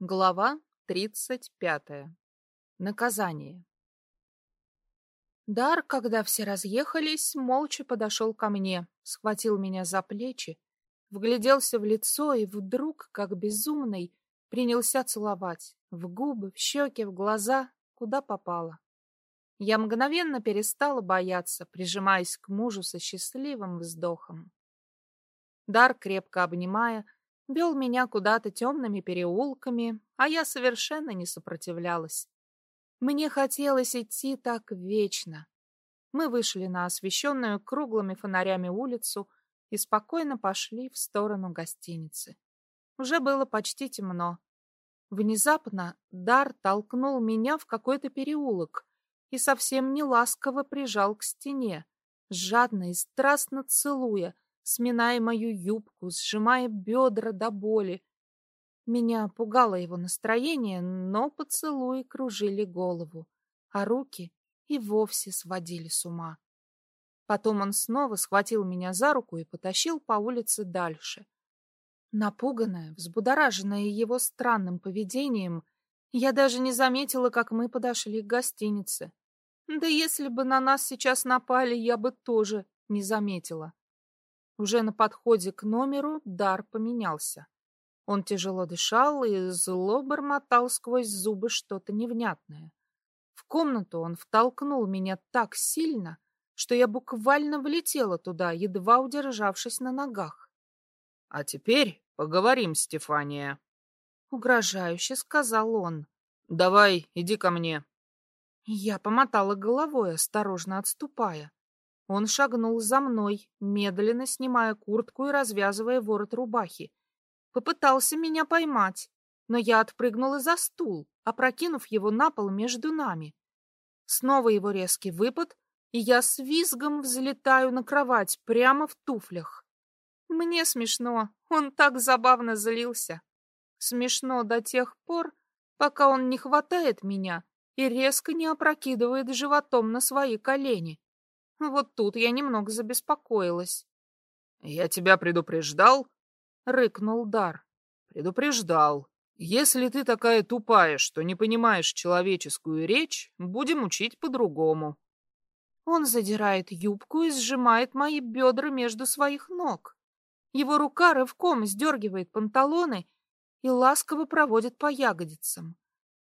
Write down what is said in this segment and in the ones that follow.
Глава 35. Наказание. Дар, когда все разъехались, молча подошел ко мне, схватил меня за плечи, вгляделся в лицо и вдруг, как безумный, принялся целовать в губы, в щеки, в глаза, куда попало. Я мгновенно перестала бояться, прижимаясь к мужу со счастливым вздохом. Дар, крепко обнимая, вел меня куда-то темными переулками, а я совершенно не сопротивлялась. Мне хотелось идти так вечно. Мы вышли на освещенную круглыми фонарями улицу и спокойно пошли в сторону гостиницы. Уже было почти темно. Внезапно Дар толкнул меня в какой-то переулок и совсем не ласково прижал к стене, жадно и страстно целуя, сминая мою юбку, сжимая бедра до боли. Меня пугало его настроение, но поцелуи кружили голову, а руки и вовсе сводили с ума. Потом он снова схватил меня за руку и потащил по улице дальше. Напуганная, взбудораженная его странным поведением, я даже не заметила, как мы подошли к гостинице. Да если бы на нас сейчас напали, я бы тоже не заметила. Уже на подходе к номеру дар поменялся. Он тяжело дышал и зло бормотал сквозь зубы что-то невнятное. В комнату он втолкнул меня так сильно, что я буквально влетела туда, едва удержавшись на ногах. — А теперь поговорим, Стефания. — угрожающе сказал он. — Давай, иди ко мне. Я помотала головой, осторожно отступая. Он шагнул за мной, медленно снимая куртку и развязывая ворот рубахи. Попытался меня поймать, но я отпрыгнула за стул, опрокинув его на пол между нами. Снова его резкий выпад, и я с визгом взлетаю на кровать прямо в туфлях. Мне смешно, он так забавно злился. Смешно до тех пор, пока он не хватает меня и резко не опрокидывает животом на свои колени. Вот тут я немного забеспокоилась. — Я тебя предупреждал? — рыкнул Дар. — Предупреждал. Если ты такая тупая, что не понимаешь человеческую речь, будем учить по-другому. Он задирает юбку и сжимает мои бедра между своих ног. Его рука рывком сдергивает панталоны и ласково проводит по ягодицам.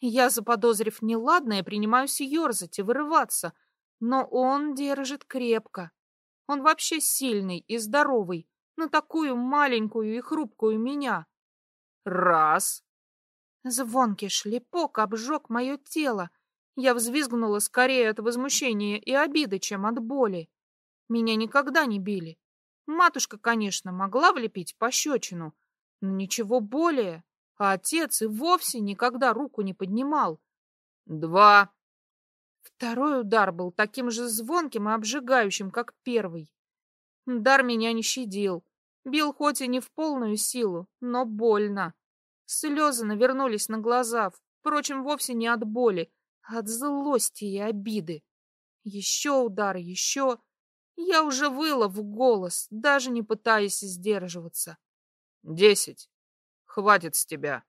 Я, заподозрив неладное, принимаюсь ерзать и вырываться, но он держит крепко. Он вообще сильный и здоровый, на такую маленькую и хрупкую меня. Раз. Звонкий шлепок обжег мое тело. Я взвизгнула скорее от возмущения и обиды, чем от боли. Меня никогда не били. Матушка, конечно, могла влепить пощечину, но ничего более. А отец и вовсе никогда руку не поднимал. Два. Второй удар был таким же звонким и обжигающим, как первый. Дар меня не щадил. Бил хоть и не в полную силу, но больно. Слезы навернулись на глаза, впрочем, вовсе не от боли, а от злости и обиды. Еще удар, еще... Я уже выла в голос, даже не пытаясь сдерживаться. «Десять. Хватит с тебя».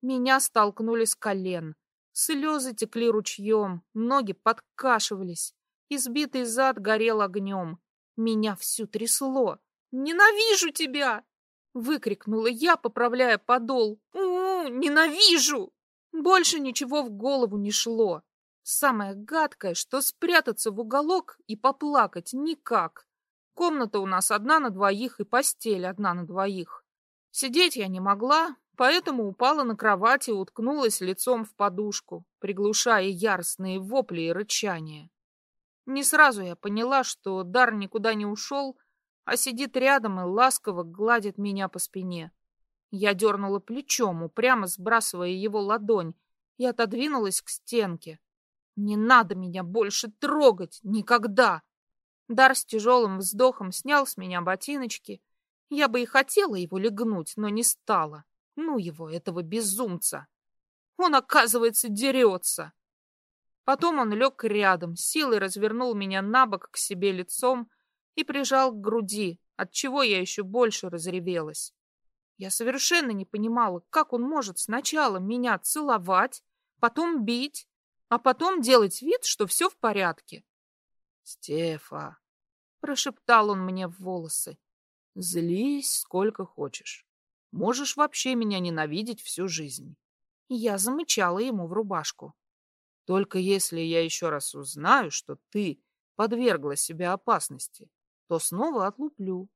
Меня столкнули с колен. Слезы текли ручьем, ноги подкашивались, избитый зад горел огнем. Меня всю трясло. «Ненавижу тебя!» — выкрикнула я, поправляя подол. у, -у ненавижу!» Больше ничего в голову не шло. Самое гадкое, что спрятаться в уголок и поплакать никак. Комната у нас одна на двоих и постель одна на двоих. Сидеть я не могла, поэтому упала на кровать и уткнулась лицом в подушку, приглушая яростные вопли и рычания. Не сразу я поняла, что дар никуда не ушел, а сидит рядом и ласково гладит меня по спине. Я дернула плечом, упрямо сбрасывая его ладонь, и отодвинулась к стенке. «Не надо меня больше трогать! Никогда!» Дар с тяжелым вздохом снял с меня ботиночки. Я бы и хотела его легнуть, но не стала. Ну его, этого безумца. Он, оказывается, дерется. Потом он лег рядом, силой развернул меня на бок к себе лицом и прижал к груди, отчего я еще больше разревелась. Я совершенно не понимала, как он может сначала меня целовать, потом бить, а потом делать вид, что все в порядке. «Стефа!» — прошептал он мне в волосы. «Злись сколько хочешь. Можешь вообще меня ненавидеть всю жизнь». Я замычала ему в рубашку. «Только если я еще раз узнаю, что ты подвергла себя опасности, то снова отлуплю.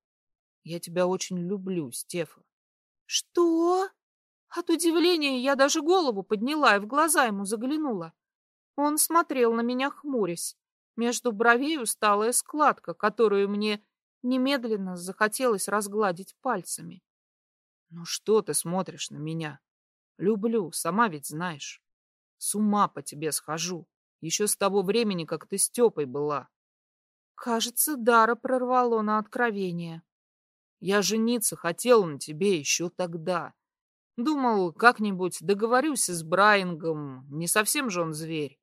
Я тебя очень люблю, Стефа. Что? От удивления я даже голову подняла и в глаза ему заглянула. Он смотрел на меня, хмурясь. Между бровей усталая складка, которую мне немедленно захотелось разгладить пальцами. Ну что ты смотришь на меня? Люблю, сама ведь знаешь. С ума по тебе схожу. Еще с того времени, как ты Степой была. Кажется, Дара прорвало на откровение. Я жениться хотел на тебе еще тогда. Думал, как-нибудь договорюсь с Брайингом, не совсем же он зверь.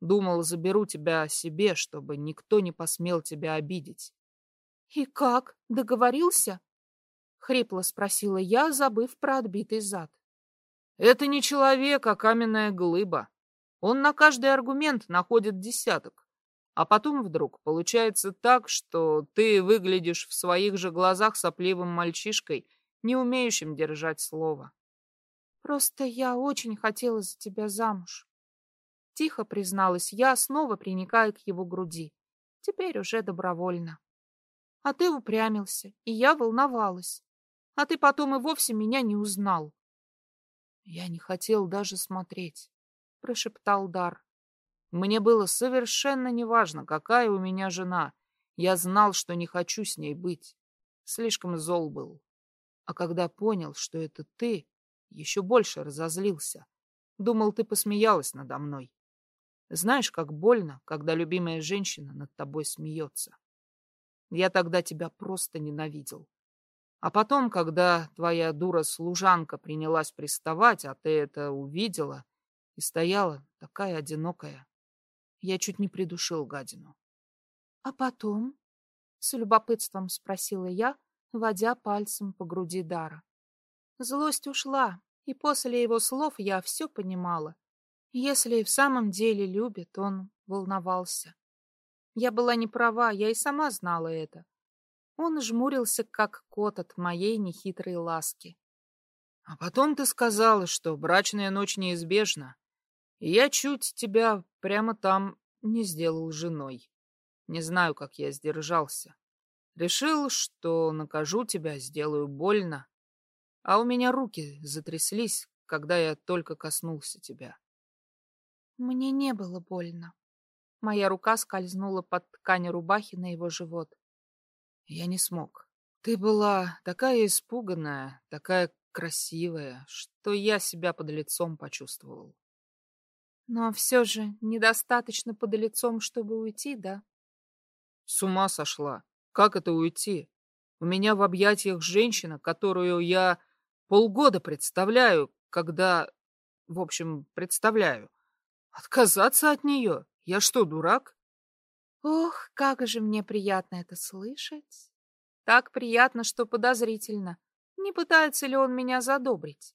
Думал, заберу тебя себе, чтобы никто не посмел тебя обидеть. — И как? Договорился? — хрипло спросила я, забыв про отбитый зад. — Это не человек, а каменная глыба. Он на каждый аргумент находит десяток. А потом вдруг получается так, что ты выглядишь в своих же глазах сопливым мальчишкой, не умеющим держать слово. Просто я очень хотела за тебя замуж. Тихо призналась я, снова приникая к его груди. Теперь уже добровольно. А ты упрямился, и я волновалась. А ты потом и вовсе меня не узнал. Я не хотел даже смотреть, прошептал Дар. Мне было совершенно неважно, какая у меня жена. Я знал, что не хочу с ней быть. Слишком зол был. А когда понял, что это ты, еще больше разозлился. Думал, ты посмеялась надо мной. Знаешь, как больно, когда любимая женщина над тобой смеется. Я тогда тебя просто ненавидел. А потом, когда твоя дура-служанка принялась приставать, а ты это увидела и стояла такая одинокая, я чуть не придушил гадину. — А потом? — с любопытством спросила я, водя пальцем по груди Дара. Злость ушла, и после его слов я все понимала. Если и в самом деле любит, он волновался. Я была не права, я и сама знала это. Он жмурился, как кот от моей нехитрой ласки. — А потом ты сказала, что брачная ночь неизбежна, и я чуть тебя прямо там не сделал женой. Не знаю, как я сдержался. Решил, что накажу тебя, сделаю больно. А у меня руки затряслись, когда я только коснулся тебя. Мне не было больно. Моя рука скользнула под ткань рубахи на его живот. Я не смог. Ты была такая испуганная, такая красивая, что я себя под лицом почувствовал. Но все же недостаточно под лицом, чтобы уйти, да? С ума сошла. Как это уйти? У меня в объятиях женщина, которую я полгода представляю, когда... В общем, представляю. Отказаться от нее? Я что, дурак? Ох, как же мне приятно это слышать. Так приятно, что подозрительно. Не пытается ли он меня задобрить?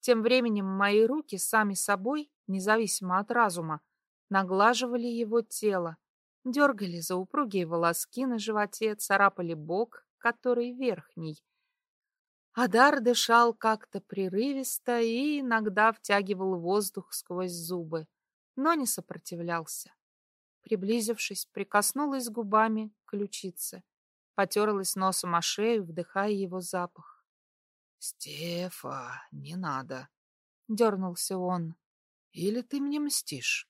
Тем временем мои руки сами собой независимо от разума, наглаживали его тело, дергали за упругие волоски на животе, царапали бок, который верхний. Адар дышал как-то прерывисто и иногда втягивал воздух сквозь зубы, но не сопротивлялся. Приблизившись, прикоснулась губами к ключице, потерлась носом о шею, вдыхая его запах. — Стефа, не надо, — дернулся он. Или ты мне мстишь?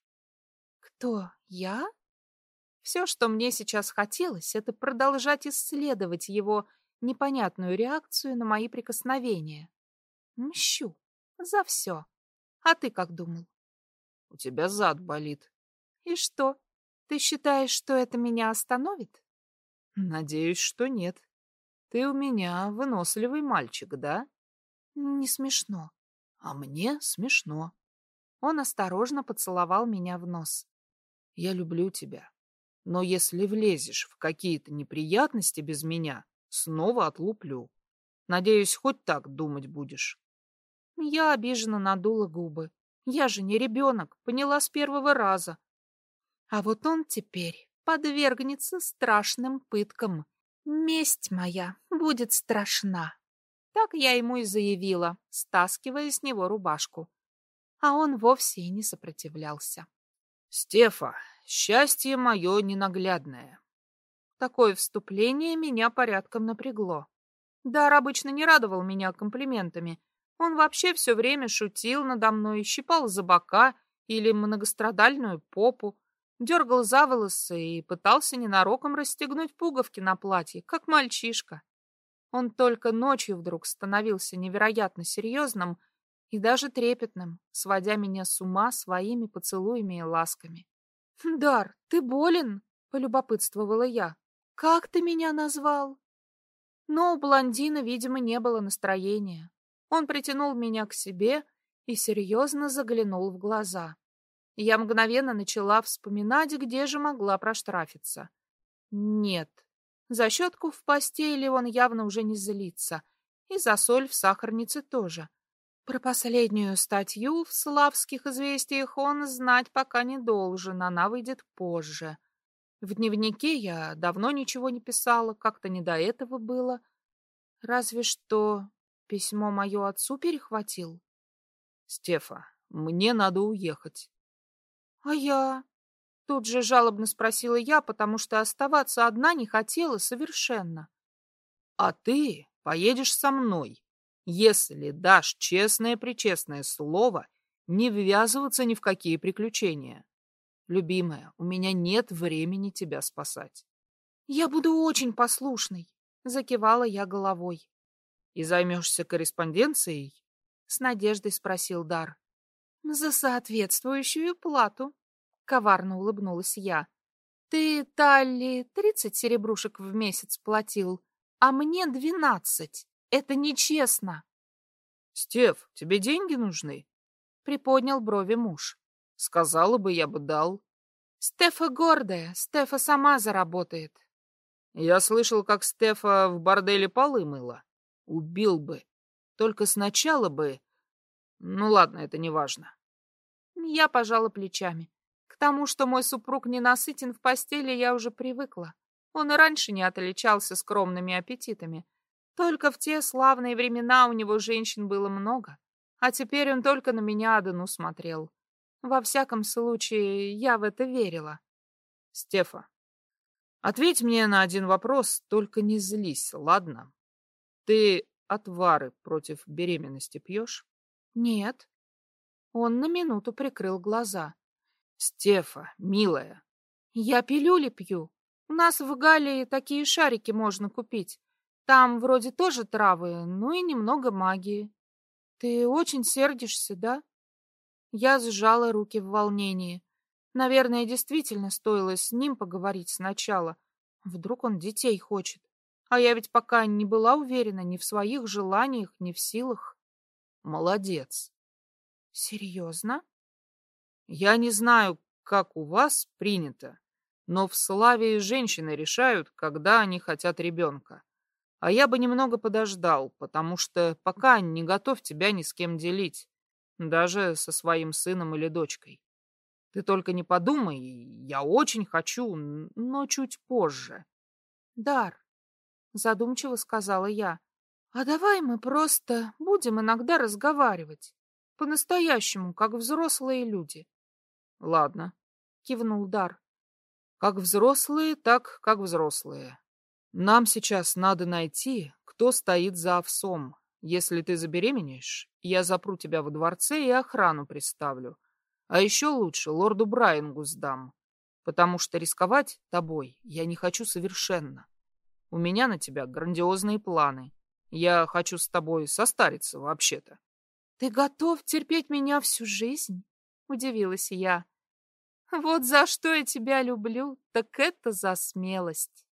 Кто? Я? Все, что мне сейчас хотелось, это продолжать исследовать его непонятную реакцию на мои прикосновения. Мщу. За все. А ты как думал? У тебя зад болит. И что? Ты считаешь, что это меня остановит? Надеюсь, что нет. Ты у меня выносливый мальчик, да? Не смешно. А мне смешно. Он осторожно поцеловал меня в нос. «Я люблю тебя. Но если влезешь в какие-то неприятности без меня, снова отлуплю. Надеюсь, хоть так думать будешь. Я обиженно надула губы. Я же не ребенок, поняла с первого раза. А вот он теперь подвергнется страшным пыткам. Месть моя будет страшна. Так я ему и заявила, стаскивая с него рубашку. А он вовсе и не сопротивлялся. Стефа, счастье мое ненаглядное. Такое вступление меня порядком напрягло. Дар обычно не радовал меня комплиментами. Он вообще все время шутил надо мной, щипал за бока или многострадальную попу, дергал за волосы и пытался ненароком расстегнуть пуговки на платье, как мальчишка. Он только ночью вдруг становился невероятно серьезным и даже трепетным, сводя меня с ума своими поцелуями и ласками. «Дар, ты болен?» — полюбопытствовала я. «Как ты меня назвал?» Но у блондина, видимо, не было настроения. Он притянул меня к себе и серьезно заглянул в глаза. Я мгновенно начала вспоминать, где же могла проштрафиться. Нет, за щетку в постели он явно уже не злится, и за соль в сахарнице тоже. Про последнюю статью в славских известиях он знать пока не должен, она выйдет позже. В дневнике я давно ничего не писала, как-то не до этого было. Разве что письмо мое отцу перехватил. Стефа, мне надо уехать. «А я?» Тут же жалобно спросила я, потому что оставаться одна не хотела совершенно. «А ты поедешь со мной, если дашь честное-причестное слово не ввязываться ни в какие приключения. Любимая, у меня нет времени тебя спасать». «Я буду очень послушной», — закивала я головой. «И займешься корреспонденцией?» — с надеждой спросил Дар. «За соответствующую плату», — коварно улыбнулась я. «Ты, Талли, тридцать серебрушек в месяц платил, а мне двенадцать. Это нечестно». «Стеф, тебе деньги нужны?» — приподнял брови муж. «Сказала бы, я бы дал». «Стефа гордая, Стефа сама заработает». «Я слышал, как Стефа в борделе полы мыла. Убил бы. Только сначала бы ну ладно, это не важно. Я пожала плечами. К тому, что мой супруг ненасытен в постели, я уже привыкла. Он и раньше не отличался скромными аппетитами. Только в те славные времена у него женщин было много, а теперь он только на меня одну смотрел. Во всяком случае, я в это верила. Стефа, ответь мне на один вопрос, только не злись, ладно? Ты отвары против беременности пьешь? Нет. Он на минуту прикрыл глаза. Стефа, милая. Я пилюли пью. У нас в Галлии такие шарики можно купить. Там вроде тоже травы, ну и немного магии. Ты очень сердишься, да? Я сжала руки в волнении. Наверное, действительно стоило с ним поговорить сначала. Вдруг он детей хочет. А я ведь пока не была уверена ни в своих желаниях, ни в силах. Молодец. Серьезно? Я не знаю, как у вас принято, но в Славе женщины решают, когда они хотят ребенка. А я бы немного подождал, потому что пока не готов тебя ни с кем делить, даже со своим сыном или дочкой. Ты только не подумай, я очень хочу, но чуть позже. Дар, задумчиво сказала я, а давай мы просто будем иногда разговаривать. По-настоящему, как взрослые люди. Ладно, кивнул Дар. Как взрослые, так как взрослые. Нам сейчас надо найти, кто стоит за овсом. Если ты забеременеешь, я запру тебя во дворце и охрану приставлю. А еще лучше лорду Брайангу сдам, потому что рисковать тобой я не хочу совершенно. У меня на тебя грандиозные планы. Я хочу с тобой состариться вообще-то. Ты готов терпеть меня всю жизнь? Удивилась я. Вот за что я тебя люблю, так это за смелость.